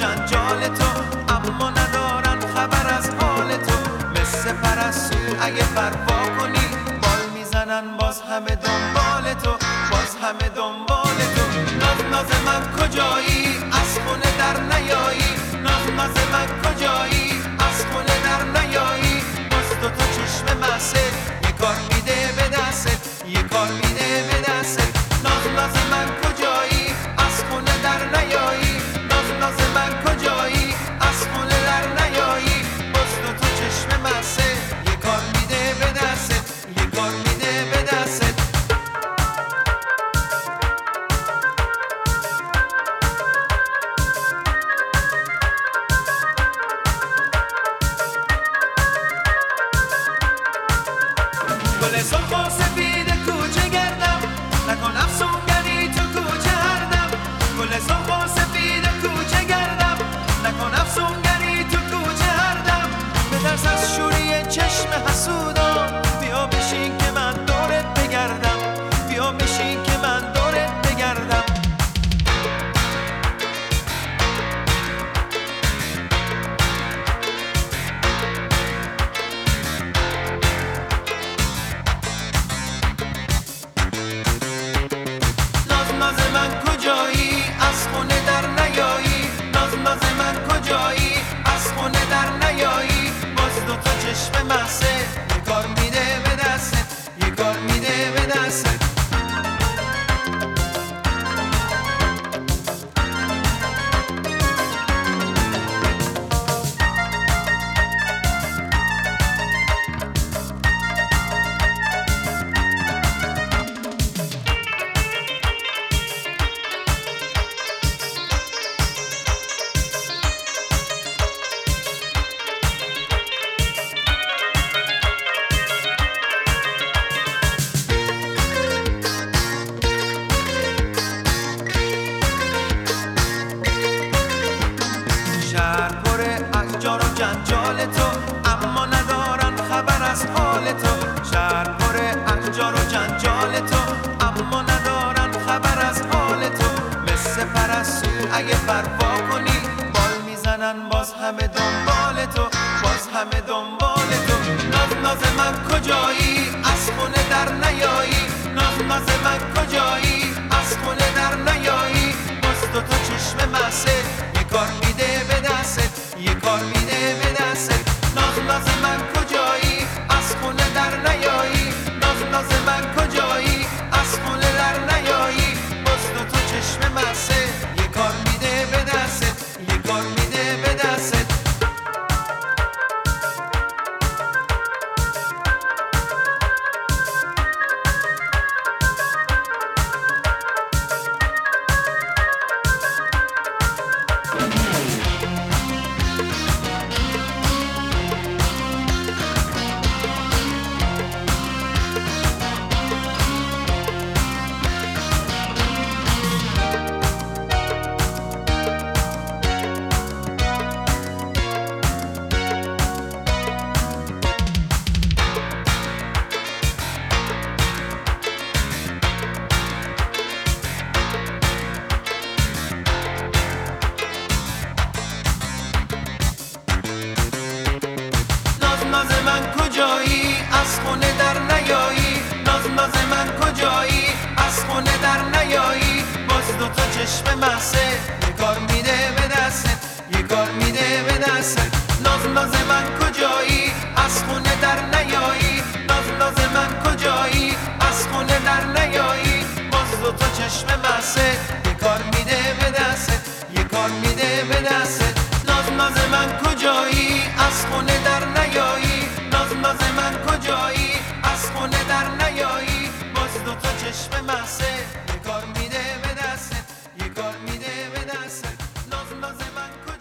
جنجال تو. اما ندارن خبر از حال تو. مثل پرستو اگه فرفا کنی بال می‌زنن باز همه دنبال تو. باز همه دنبال تو. ناز ناز من کجایی؟ joy. melancholy.